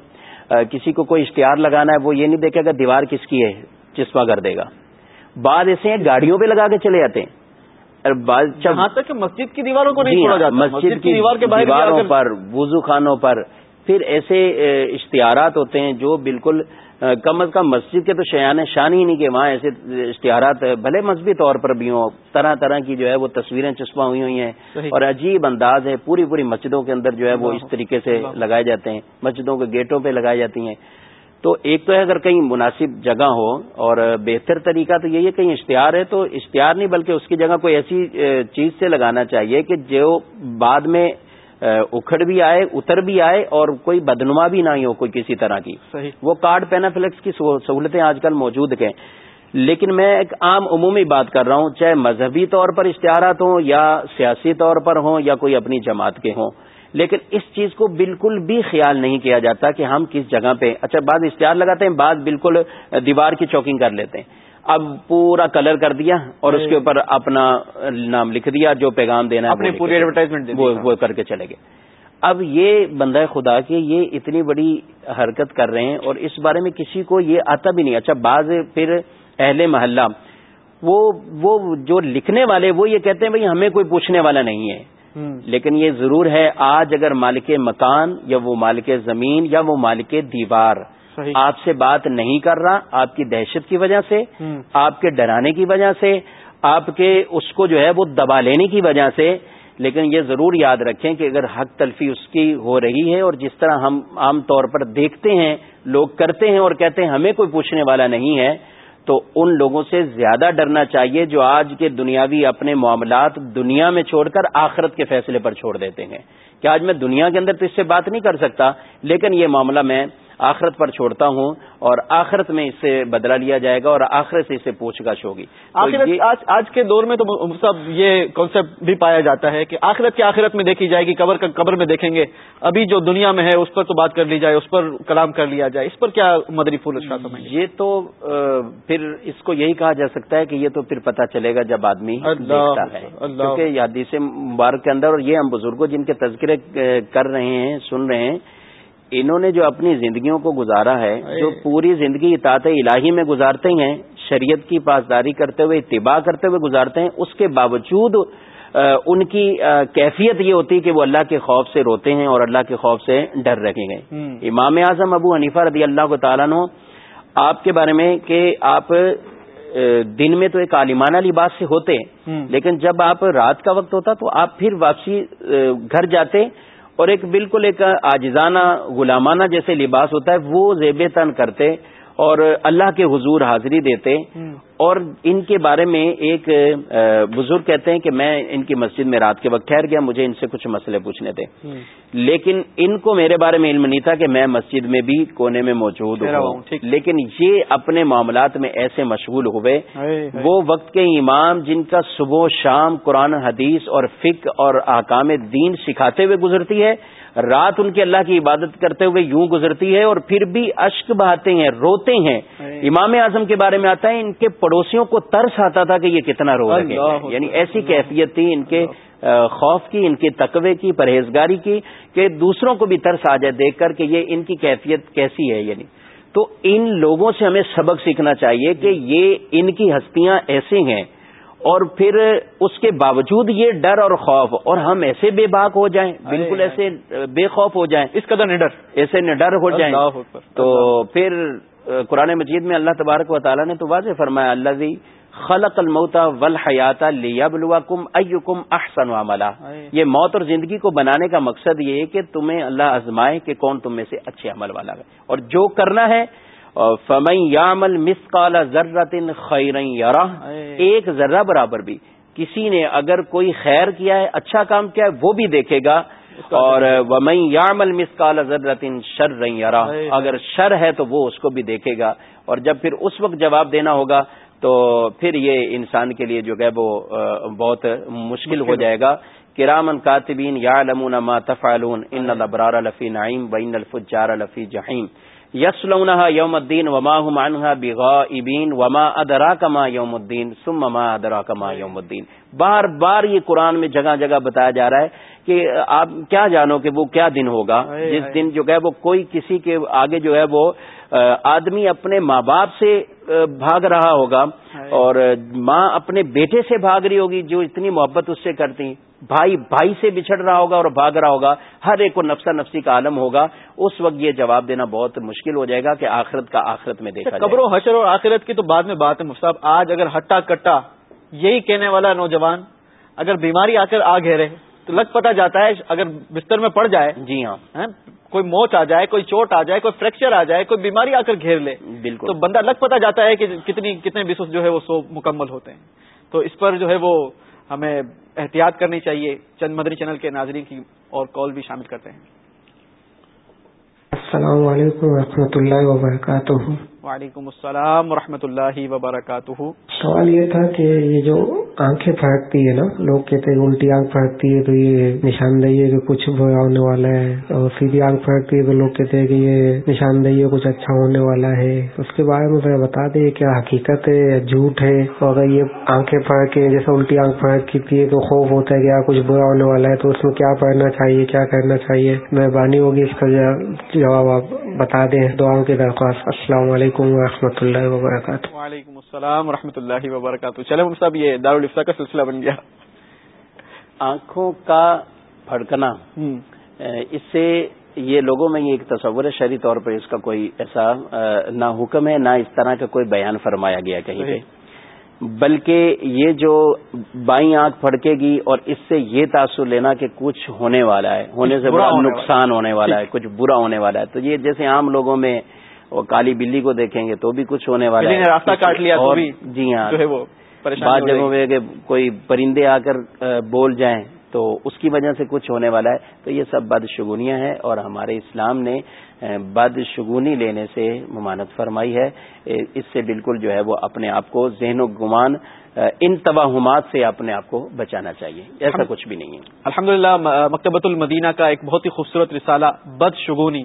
کسی کو کوئی اشتہار لگانا ہے وہ یہ نہیں دیکھے گا دیوار کس کی ہے چسپا کر دے گا۔ بعد ایسے ہیں گاڑیوں پہ لگا کے چلے جاتے ہیں۔ جہاں تک کہ مسجد کی دیواروں کو نہیں جی ہاں، مسجد کی دیوار کے دیواروں پر وضو خانوں پر پھر ایسے اشتہارات ہوتے ہیں جو بالکل کم از کم مسجد کے تو شیان شان ہی نہیں کہ وہاں ایسے اشتہارات بھلے مذہبی طور پر بھی ہوں طرح طرح کی جو ہے وہ تصویریں چسپاں ہوئی ہوئی ہیں اور عجیب انداز ہے پوری پوری مسجدوں کے اندر جو ہے وہ اس طریقے سے لگائے جاتے ہیں مسجدوں کے گیٹوں پہ لگائی جاتی ہیں۔ تو ایک تو ہے اگر کہیں مناسب جگہ ہو اور بہتر طریقہ تو یہی ہے کہیں اشتہار ہے تو اشتہار نہیں بلکہ اس کی جگہ کوئی ایسی چیز سے لگانا چاہیے کہ جو بعد میں اکھڑ بھی آئے اتر بھی آئے اور کوئی بدنما بھی نہ ہو کوئی کسی طرح کی۔ صحیح۔ وہ کارڈ پینافلیکس کی سہولتیں آج کل موجود ہیں۔ لیکن میں ایک عام عمومی بات کر رہا ہوں چاہے مذہبی طور پر اشتہارات ہوں یا سیاسی طور پر ہوں یا کوئی اپنی جماعت کے ہوں۔ لیکن اس چیز کو بالکل بھی خیال نہیں کیا جاتا کہ ہم کس جگہ پہ۔ اچھا بعض اشتہار لگاتے ہیں بعض بالکل دیوار کی چوکنگ کر لیتے ہیں۔ اب پورا کلر کر دیا اور اس کے اوپر اپنا نام لکھ دیا جو پیغام دینا اپنی پوری ایڈورٹائزمنٹ وہ کر کے چلے گئے۔ اب یہ بندہ خدا کے یہ اتنی بڑی حرکت کر رہے ہیں اور اس بارے میں کسی کو یہ آتا بھی نہیں۔ اچھا بعض پھر اہل محلہ وہ وہ جو لکھنے والے وہ یہ کہتے ہیں بھائی ہمیں کوئی پوچھنے والا نہیں ہے۔ لیکن یہ ضرور ہے آج اگر مالک مکان یا وہ مالک زمین یا وہ مالک دیوار آپ سے بات نہیں کر رہا آپ کی دہشت کی وجہ سے آپ کے ڈرانے کی وجہ سے آپ کے اس کو جو ہے وہ دبا لینے کی وجہ سے۔ لیکن یہ ضرور یاد رکھیں کہ اگر حق تلفی اس کی ہو رہی ہے اور جس طرح ہم عام طور پر دیکھتے ہیں لوگ کرتے ہیں اور کہتے ہیں ہمیں کوئی پوچھنے والا نہیں ہے تو ان لوگوں سے زیادہ ڈرنا چاہیے جو آج کے دنیاوی اپنے معاملات دنیا میں چھوڑ کر آخرت کے فیصلے پر چھوڑ دیتے ہیں۔ کہ آج میں دنیا کے اندر تو اس سے بات نہیں کر سکتا لیکن یہ معاملہ میں آخرت پر چھوڑتا ہوں اور آخرت میں اس سے بدلا لیا جائے گا اور آخرت سے اسے پوچھ گچھ ہوگی۔ آج آج کے دور میں تو سب یہ کانسیپٹ بھی پایا جاتا ہے کہ آخرت کی آخرت میں دیکھی جائے گی قبر کا قبر میں دیکھیں گے۔ ابھی جو دنیا میں ہے اس پر تو بات کر لی جائے اس پر کلام کر لیا جائے۔ اس پر کیا مدری پھول یہ تو پھر اس کو یہی کہا جا سکتا ہے کہ یہ تو پھر پتا چلے گا جب آدمی دیکھتا ہے۔ کیونکہ حدیث مبارک کے اندر اور یہ ہم بزرگوں جن کے تذکرے کر رہے ہیں سن رہے ہیں انہوں نے جو اپنی زندگیوں کو گزارا ہے جو پوری زندگی اطاعت الہی میں گزارتے ہیں شریعت کی پاسداری کرتے ہوئے اتباع کرتے ہوئے گزارتے ہیں اس کے باوجود ان کی کیفیت یہ ہوتی ہے کہ وہ اللہ کے خوف سے روتے ہیں اور اللہ کے خوف سے ڈر رکھے گئے امام اعظم ابو حنیفہ رضی اللہ کو تعالیٰ نو آپ کے بارے میں کہ آپ دن میں تو ایک عالمانہ لباس سے ہوتے لیکن جب آپ رات کا وقت ہوتا تو آپ پھر واپسی گھر جاتے اور ایک بالکل ایک آجزانہ غلامانہ جیسے لباس ہوتا ہے وہ زیب تن کرتے اور اللہ کے حضور حاضری دیتے اور ان کے بارے میں ایک بزرگ کہتے ہیں کہ میں ان کی مسجد میں رات کے وقت ٹھہر گیا مجھے ان سے کچھ مسئلے پوچھنے تھے۔ لیکن ان کو میرے بارے میں علم نہیں تھا کہ میں مسجد میں بھی کونے میں موجود ہوں۔ لیکن یہ اپنے معاملات میں ایسے مشغول ہوئے۔ وہ وقت کے امام جن کا صبح شام قرآن حدیث اور فک اور احکام دین سکھاتے ہوئے گزرتی ہے رات ان کے اللہ کی عبادت کرتے ہوئے یوں گزرتی ہے اور پھر بھی اشک بہاتے ہیں روتے ہیں۔ امام اعظم کے بارے میں آتا ہے ان کے پڑوسیوں کو ترس آتا تھا کہ یہ کتنا رو رہے ہیں۔ یعنی ایسی کیفیت تھی ان کے خوف کی ان کے تقوی کی پرہیزگاری کی کہ دوسروں کو بھی ترس آ جائے دیکھ کر کہ یہ ان کی کیفیت کیسی ہے۔ یعنی تو ان لوگوں سے ہمیں سبق سیکھنا چاہیے کہ یہ ان کی ہستیاں ایسے ہیں اور پھر اس کے باوجود یہ ڈر اور خوف اور ہم ایسے بے باک ہو جائیں بالکل ایسے بے خوف ہو جائیں۔ اس قدر نڈر۔ ایسے نڈر ہو جائیں۔ تو پھر قرآن مجید میں اللہ تبارک و تعالیٰ نے تو واضح فرمایا اللہ خلق الموتا ول حیات لیا کم کم احسن عملہ یہ موت اور زندگی کو بنانے کا مقصد یہ ہے کہ تمہیں اللہ آزمائے کہ کون تم میں سے اچھے عمل والا ہے۔ اور جو کرنا ہے فمن یامل مسقال ذرت خیر ایک ذرہ برابر بھی۔ کسی نے اگر کوئی خیر کیا ہے اچھا کام کیا ہے وہ بھی دیکھے گا۔ اور ومئی یامل مسکال ذرتن شر رہا اگر شر ہے تو وہ اس کو بھی دیکھے گا۔ اور جب پھر اس وقت جواب دینا ہوگا تو پھر یہ انسان کے لیے جو ہے وہ بہت مشکل ہو جائے گا۔ کرامن کاتبین یا لمون ما تفعلون ان الابرار لفی نعیم و ان الفجار لفی جہیم یسلونها یوم الدین وما هم عنها بغائبین وما ادراک ما یوم الدین ثم ما ادراک ما یوم الدین بار بار یہ قرآن میں جگہ جگہ بتایا جا رہا ہے کہ آپ کیا جانو کہ وہ کیا دن ہوگا۔ جس دن جو ہے وہ کوئی کسی کے آگے جو ہے وہ آدمی اپنے ماں باپ سے بھاگ رہا ہوگا اور ماں اپنے بیٹے سے بھاگ رہی ہوگی جو اتنی محبت اس سے کرتی۔ بھائی بھائی سے بچھڑ رہا ہوگا اور بھاگ رہا ہوگا ہر ایک کو نفسا نفسی کا عالم ہوگا اس وقت یہ جواب دینا بہت مشکل ہو جائے گا کہ آخرت کا آخرت میں دیکھا قبر و حشر اور آخرت کی تو بعد میں بات ہے مصطف آج اگر ہٹا کٹا یہی کہنے والا نوجوان اگر بیماری آ کر آ گھیرے تو لگ پتا جاتا ہے اگر بستر میں پڑ جائے جی ہاں۔ کوئی موت آ جائے کوئی چوٹ آ جائے کوئی فریکچر آ جائے کوئی بیماری آ کر گھیر لے بالکل۔ تو بندہ لگ پتا جاتا ہے کہ کتنی کتنے بسوس جو ہے وہ سو مکمل ہوتے ہیں۔ تو اس پر جو ہے وہ ہمیں احتیاط کرنی چاہیے، چند مدری چینل کے ناظرین کی اور کال بھی شامل کرتے ہیں۔ السلام علیکم و اللہ وبرکاتہ۔ وعلیکم السلام ورحمۃ اللہ وبرکاتہ۔ سوال یہ تھا کہ یہ جو آنکھیں پھڑکتی ہے نا، لوگ کہتے ہیں الٹی آنکھ پھڑکتی ہے تو یہ نشاندہی ہے کہ کچھ برا ہونے والا ہے، اور سیدھی آنکھ پھڑکتی ہے تو لوگ کہتے ہیں کہ یہ نشاندہی ہے، کچھ اچھا ہونے والا ہے۔ اس کے بارے میں ذرا بتا دیں کیا حقیقت ہے یا جھوٹ ہے؟ اور اگر یہ آنکھیں پھڑکے جیسے الٹی آنکھ پھڑکتی ہے تو خوف ہوتا ہے کہ کچھ برا ہونے والا ہے، تو اس میں کیا پڑھنا چاہیے، کیا کرنا چاہیے؟ مہربانی ہوگی اس کا جواب آپ بتا دیں، دعاؤں کی درخواست۔ السلام علیکم۔ علیکم و رحمۃ اللہ وبرکاتہ۔ وعلیکم السلام و رحمۃ اللہ وبرکاتہ۔ چلے صاحب یہ دارالفتا کا سلسلہ بن گیا۔ آنکھوں کا پھڑکنا اس سے یہ لوگوں میں یہ ایک تصور ہے شہری طور پر اس کا کوئی ایسا نہ حکم ہے نہ اس طرح کا کوئی بیان فرمایا گیا کہیں پہ۔ بلکہ یہ جو بائیں آنکھ پھڑکے گی اور اس سے یہ تاثر لینا کہ کچھ ہونے والا ہے ہونے سے بڑا نقصان ہونے والا ہے کچھ برا ہونے والا ہے۔ تو یہ جیسے عام لوگوں میں وہ کالی بلی کو دیکھیں گے تو بھی کچھ ہونے والا ہے۔ راستہ کاٹ لیا اور جی ہاں بعض جگہوں میں کہ کوئی پرندے آ کر بول جائیں تو اس کی وجہ سے کچھ ہونے والا ہے۔ تو یہ سب بد شگونیاں ہیں اور ہمارے اسلام نے بد شگونی لینے سے ممانت فرمائی ہے۔ اس سے بالکل جو ہے وہ اپنے آپ کو ذہن و گمان ان توہمات سے اپنے آپ کو بچانا چاہیے۔ ایسا کچھ بھی نہیں ہے۔ الحمدللہ مکتبۃ المدینہ کا ایک بہت ہی خوبصورت رسالہ بد شگونی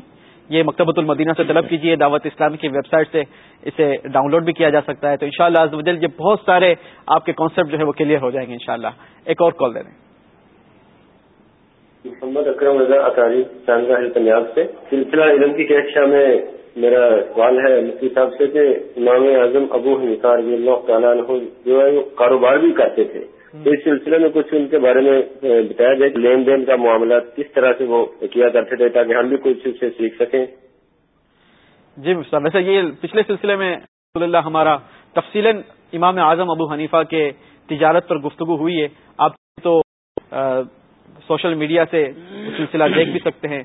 یہ مکتبۃ المدینہ سے طلب کیجیے دعوت اسلامی کی ویب سائٹ سے اسے ڈاؤن لوڈ بھی کیا جا سکتا ہے۔ تو انشاءاللہ شاء اللہ یہ بہت سارے آپ کے کانسیپٹ جو ہے وہ کلیئر ہو جائیں گے انشاءاللہ۔ ایک اور کال دے دیں۔ محمد اکرم رضا اکاری پنجاب سے۔ سلسلہ علم کی کیشا میں میرا سوال ہے مفتی صاحب سے کہ امام اعظم ابو حنکار اللہ تعالیٰ جو ہے وہ کاروبار بھی کرتے تھے۔ تو اس سلسلے میں کچھ ان کے بارے میں بتایا جائے کہ لین دین کا معاملہ کس طرح سے وہ کیا کرتے تھے تاکہ ہم بھی کچھ سے سیکھ سکیں۔ جی صاحب ویسے یہ پچھلے سلسلے میں اللہ ہمارا تفصیل امام اعظم ابو حنیفہ کے تجارت پر گفتگو ہوئی ہے۔ آپ تو سوشل میڈیا سے سلسلہ دیکھ بھی سکتے ہیں۔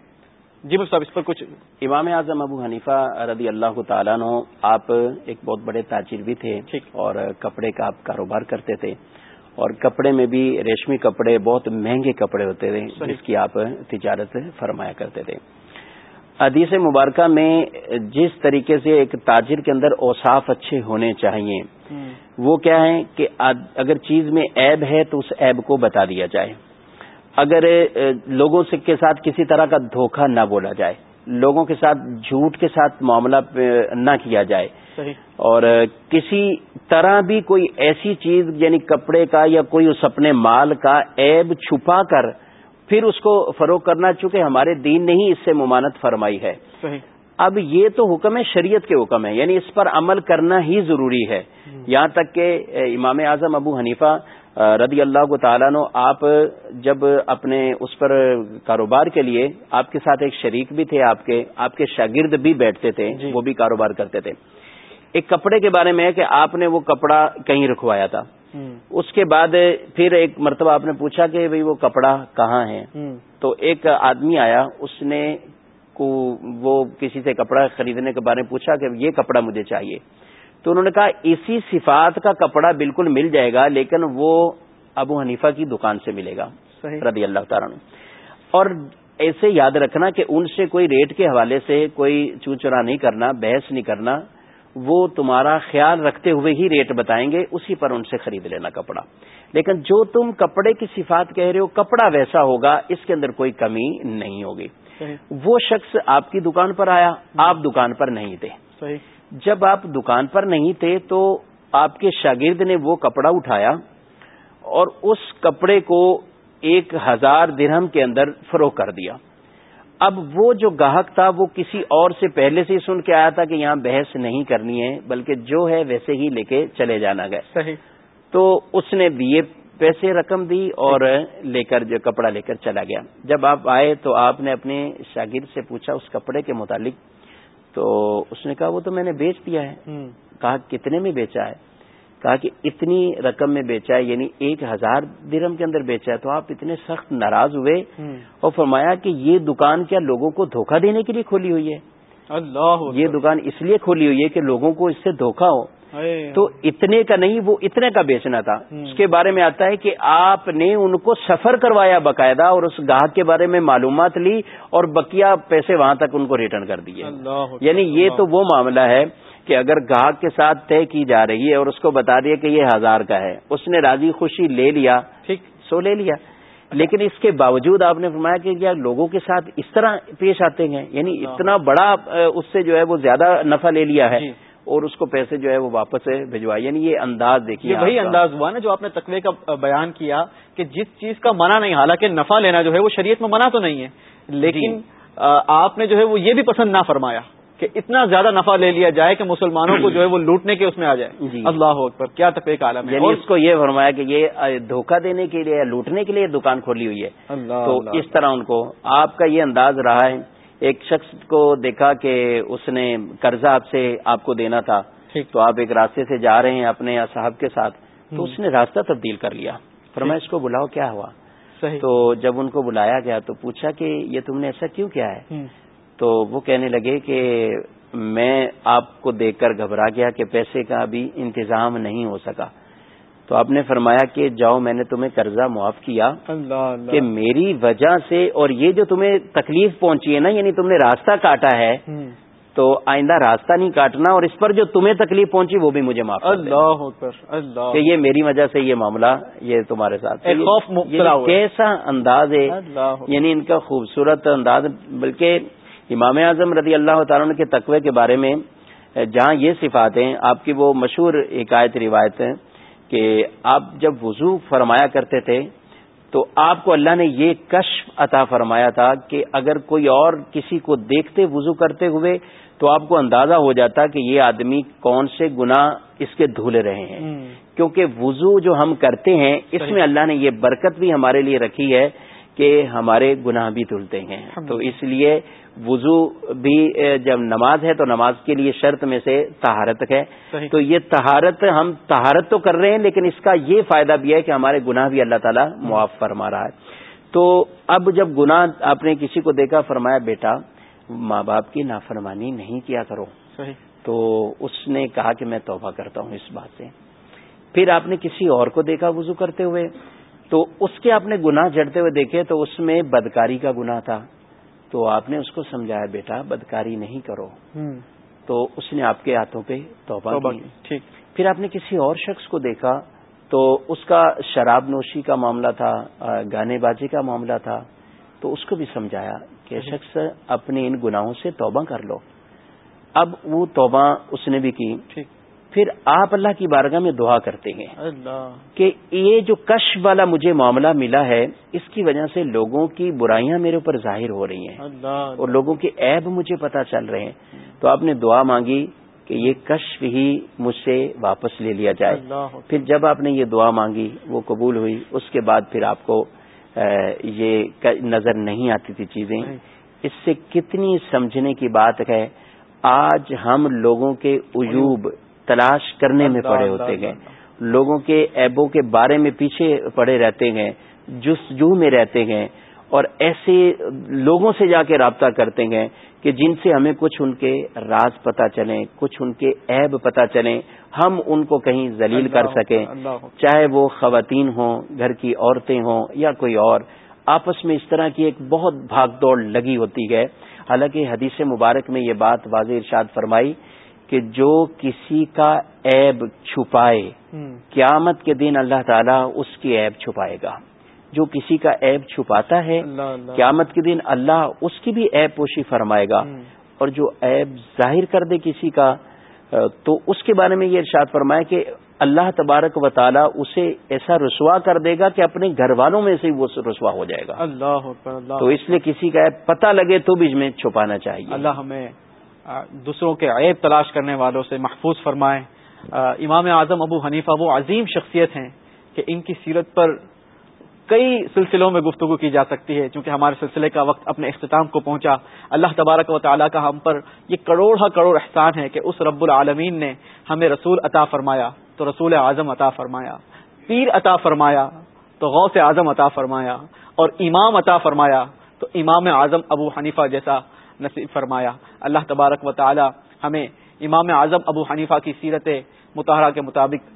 جی صاحب اس پر کچھ۔ امام اعظم ابو حنیفہ رضی اللہ تعالیٰ نو آپ ایک بہت بڑے تاجر بھی تھے اور کپڑے کا آپ کاروبار کرتے تھے۔ اور کپڑے میں بھی ریشمی کپڑے بہت مہنگے کپڑے ہوتے تھے جس کی آپ تجارت فرمایا کرتے تھے۔ حدیث مبارکہ میں جس طریقے سے ایک تاجر کے اندر اوصاف اچھے ہونے چاہیے وہ کیا ہے کہ اگر چیز میں عیب ہے تو اس عیب کو بتا دیا جائے۔ اگر لوگوں سے کے ساتھ کسی طرح کا دھوکہ نہ بولا جائے لوگوں کے ساتھ جھوٹ کے ساتھ معاملہ نہ کیا جائے۔ اور کسی طرح بھی کوئی ایسی چیز یعنی کپڑے کا یا کوئی اس اپنے مال کا عیب چھپا کر پھر اس کو فروغ کرنا چونکہ ہمارے دین نے ہی اس سے ممانت فرمائی ہے۔ اب یہ تو حکم ہے شریعت کے حکم ہے یعنی اس پر عمل کرنا ہی ضروری ہے۔ یہاں تک کہ امام اعظم ابو حنیفہ رضی اللہ کو تعالیٰ نو آپ جب اپنے اس پر کاروبار کے لیے آپ کے ساتھ ایک شریک بھی تھے آپ کے آپ کے شاگرد بھی بیٹھتے تھے جی۔ وہ بھی کاروبار کرتے تھے۔ ایک کپڑے کے بارے میں ہے کہ آپ نے وہ کپڑا کہیں رکھوایا تھا۔ اس کے بعد پھر ایک مرتبہ آپ نے پوچھا کہ بھئی وہ کپڑا کہاں ہے؟ تو ایک آدمی آیا اس نے کو وہ کسی سے کپڑا خریدنے کے بارے میں پوچھا کہ یہ کپڑا مجھے چاہیے۔ تو انہوں نے کہا اسی صفات کا کپڑا بالکل مل جائے گا لیکن وہ ابو حنیفہ کی دکان سے ملے گا رضی اللہ تعالیٰ اور ایسے یاد رکھنا کہ ان سے کوئی ریٹ کے حوالے سے کوئی چوچرا نہیں کرنا بحث نہیں کرنا وہ تمہارا خیال رکھتے ہوئے ہی ریٹ بتائیں گے اسی پر ان سے خرید لینا کپڑا۔ لیکن جو تم کپڑے کی صفات کہہ رہے ہو کپڑا ویسا ہوگا اس کے اندر کوئی کمی نہیں ہوگی۔ وہ شخص آپ کی دکان پر آیا آپ دکان پر نہیں تھے۔ جب آپ دکان پر نہیں تھے تو آپ کے شاگرد نے وہ کپڑا اٹھایا اور اس کپڑے کو ایک ہزار درہم کے اندر فروغ کر دیا۔ اب وہ جو گاہک تھا وہ کسی اور سے پہلے سے ہی سن کے آیا تھا کہ یہاں بحث نہیں کرنی ہے بلکہ جو ہے ویسے ہی لے کے چلے جانا گئے صحیح۔ تو اس نے بی اے پیسے رقم دی اور لے کر جو کپڑا لے کر چلا گیا۔ جب آپ آئے تو آپ نے اپنے شاگرد سے پوچھا اس کپڑے کے متعلق تو اس نے کہا وہ تو میں نے بیچ دیا ہے۔ کہا کتنے میں بیچا ہے؟ کہا کہ اتنی رقم میں بیچا ہے یعنی ایک ہزار درم کے اندر بیچا ہے۔ تو آپ اتنے سخت ناراض ہوئے۔ اور فرمایا کہ یہ دکان کیا لوگوں کو دھوکہ دینے کے لیے کھولی ہوئی ہے؟ اللہ یہ دکان اس لیے کھولی ہوئی ہے کہ لوگوں کو اس سے دھوکہ ہو۔ تو اتنے کا نہیں وہ اتنے کا بیچنا تھا۔ اس کے بارے میں آتا ہے کہ آپ نے ان کو سفر کروایا باقاعدہ اور اس گاہک کے بارے میں معلومات لی اور بکیا پیسے وہاں تک ان کو ریٹرن کر دیے۔ یعنی یہ تو وہ معاملہ ہے کہ اگر گاہک کے ساتھ طے کی جا رہی ہے اور اس کو بتا دیا کہ یہ ہزار کا ہے اس نے راضی خوشی لے لیا۔ ٹھیک۔ سو لے لیا۔ لیکن اس کے باوجود آپ نے فرمایا کہ کیا لوگوں کے ساتھ اس طرح پیش آتے ہیں؟ یعنی اتنا بڑا اس سے جو ہے وہ زیادہ نفع لے لیا ہے۔ جی۔ اور اس کو پیسے جو ہے وہ واپس بھجوائے۔ یعنی یہ انداز دیکھیے وہی انداز ہوا نا جو آپ نے تقوی کا بیان کیا کہ جس چیز کا منع نہیں حالانکہ نفع لینا جو ہے وہ شریعت میں منع تو نہیں ہے۔ لیکن جی۔ آپ نے جو ہے وہ یہ بھی پسند نہ فرمایا کہ اتنا زیادہ نفع لے لیا جائے کہ مسلمانوں کو جو ہے وہ لوٹنے کے اس میں آ جائے۔ جی۔ اللہ پر کیا تفیق عالم ہے۔ یعنی اس کو یہ فرمایا کہ یہ دھوکہ دینے کے لیے لوٹنے کے لیے دکان کھولی ہوئی ہے۔ اللہ تو اللہ۔ اس طرح ان کو آپ کا یہ انداز رہا ہے۔ ایک شخص کو دیکھا کہ اس نے قرضہ آپ سے آپ کو دینا تھا تو آپ ایک راستے سے جا رہے ہیں اپنے صاحب کے ساتھ تو اس نے راستہ تبدیل کر لیا۔ فرمایا اس کو بلاؤ کیا ہوا؟ تو جب ان کو بلایا گیا تو پوچھا کہ یہ تم نے ایسا کیوں کیا ہے؟ تو وہ کہنے لگے کہ میں آپ کو دیکھ کر گھبرا گیا کہ پیسے کا ابھی انتظام نہیں ہو سکا۔ تو آپ نے فرمایا کہ جاؤ میں نے تمہیں قرضہ معاف کیا اللہ اللہ۔ کہ میری وجہ سے اور یہ جو تمہیں تکلیف پہنچی ہے نا یعنی تم نے راستہ کاٹا ہے تو آئندہ راستہ نہیں کاٹنا اور اس پر جو تمہیں تکلیف پہنچی وہ بھی مجھے معاف اللہ اللہ۔ کہ یہ میری وجہ سے یہ معاملہ یہ تمہارے ساتھ کیسا انداز ہے یعنی ان کا خوبصورت انداز بلکہ امام اعظم رضی اللہ تعالیٰ کے تقوی کے بارے میں جہاں یہ صفات ہیں آپ کی وہ مشہور حکایت روایت ہے کہ آپ جب وضو فرمایا کرتے تھے تو آپ کو اللہ نے یہ کشف عطا فرمایا تھا کہ اگر کوئی اور کسی کو دیکھتے وضو کرتے ہوئے تو آپ کو اندازہ ہو جاتا کہ یہ آدمی کون سے گنا اس کے دھولے رہے ہیں۔ کیونکہ وضو جو ہم کرتے ہیں اس میں اللہ نے یہ برکت بھی ہمارے لیے رکھی ہے کہ ہمارے گناہ بھی دھلتے ہیں۔ تو اس لیے وضو بھی جب نماز ہے تو نماز کے لیے شرط میں سے تہارت ہے۔ تو یہ تہارت ہم تہارت تو کر رہے ہیں لیکن اس کا یہ فائدہ بھی ہے کہ ہمارے گناہ بھی اللہ تعالیٰ معاف فرما رہا ہے۔ تو اب جب گناہ آپ نے کسی کو دیکھا فرمایا بیٹا ماں باپ کی نافرمانی نہیں کیا کرو۔ تو اس نے کہا کہ میں توبہ کرتا ہوں اس بات سے۔ پھر آپ نے کسی اور کو دیکھا وضو کرتے ہوئے؟ تو اس کے آپ نے گناہ جڑتے ہوئے دیکھے تو اس میں بدکاری کا گناہ تھا۔ تو آپ نے اس کو سمجھایا بیٹا بدکاری نہیں کرو. تو اس نے آپ کے ہاتھوں پہ توبہ کی۔ ٹھیک۔ پھر آپ نے کسی اور شخص کو دیکھا تو اس کا شراب نوشی کا معاملہ تھا گانے بازی کا معاملہ تھا۔ تو اس کو بھی سمجھایا کہ شخص اپنے ان گناہوں سے توبہ کر لو۔ اب وہ توبہ اس نے بھی کی۔ پھر آپ اللہ کی بارگاہ میں دعا کرتے ہیں کہ یہ جو کش والا مجھے معاملہ ملا ہے اس کی وجہ سے لوگوں کی برائیاں میرے اوپر ظاہر ہو رہی ہیں اور لوگوں کے عیب مجھے پتا چل رہے ہیں۔ تو آپ نے دعا مانگی کہ یہ کشف ہی مجھ سے واپس لے لیا جائے۔ پھر جب آپ نے یہ دعا مانگی وہ قبول ہوئی اس کے بعد پھر آپ کو یہ نظر نہیں آتی تھی چیزیں۔ اس سے کتنی سمجھنے کی بات ہے آج ہم لوگوں کے عجوب تلاش کرنے میں پڑے ہوتے گئے۔ لوگوں کے ایبوں کے بارے میں پیچھے پڑے رہتے گئے جسجو میں رہتے گئے۔ اور ایسے لوگوں سے جا کے رابطہ کرتے گئے کہ جن سے ہمیں کچھ ان کے راز پتہ چلیں کچھ ان کے عیب پتہ چلیں۔ ہم ان کو کہیں ذلیل کر سکیں۔ چاہے وہ خواتین ہوں گھر کی عورتیں ہوں یا کوئی اور۔ آپس میں اس طرح کی ایک بہت بھاگ دوڑ لگی ہوتی ہے حالانکہ حدیث مبارک میں یہ بات واضح ارشاد فرمائی کہ جو کسی کا عیب چھپائے قیامت کے دن اللہ تعالیٰ اس کی عیب چھپائے گا۔ جو کسی کا عیب چھپاتا ہے قیامت کے دن اللہ اس کی بھی عیب پوشی فرمائے گا۔ اور جو عیب ظاہر کر دے کسی کا تو اس کے بارے میں یہ ارشاد فرمایا کہ اللہ تبارک و تعالیٰ اسے ایسا رسوا کر دے گا کہ اپنے گھر والوں میں سے وہ رسوا ہو جائے گا۔ اللہ اللہ تو اس لیے کسی کا پتہ لگے تو بھی اس میں چھپانا چاہیے۔ اللہ ہمیں دوسروں کے عیب تلاش کرنے والوں سے محفوظ فرمائے امام اعظم ابو حنیفہ وہ عظیم شخصیت ہیں کہ ان کی سیرت پر کئی سلسلوں میں گفتگو کی جا سکتی ہے، چونکہ ہمارے سلسلے کا وقت اپنے اختتام کو پہنچا۔ اللہ تبارک و تعالیٰ کا ہم پر یہ کروڑ ہا کروڑ احسان ہے کہ اس رب العالمین نے ہمیں رسول عطا فرمایا، تو رسول اعظم عطا فرمایا۔ پیر عطا فرمایا، تو غوث اعظم عطا فرمایا۔ اور امام عطا فرمایا، تو امام اعظم ابو حنیفہ جیسا نصیب فرمایا۔ اللہ تبارک و تعالی ہمیں امام اعظم ابو حنیفہ کی سیرت مطالعہ کے مطابق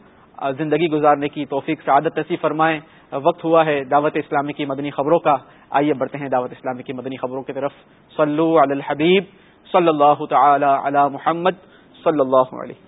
زندگی گزارنے کی توفیق، سعادت نصیب فرمائیں۔ وقت ہوا ہے دعوت اسلامی کی مدنی خبروں کا۔ آئیے بڑھتے ہیں دعوت اسلامی کی مدنی خبروں کی طرف۔ صلو علی الحبیب صلی اللہ تعالی علی محمد صلی اللہ علیہ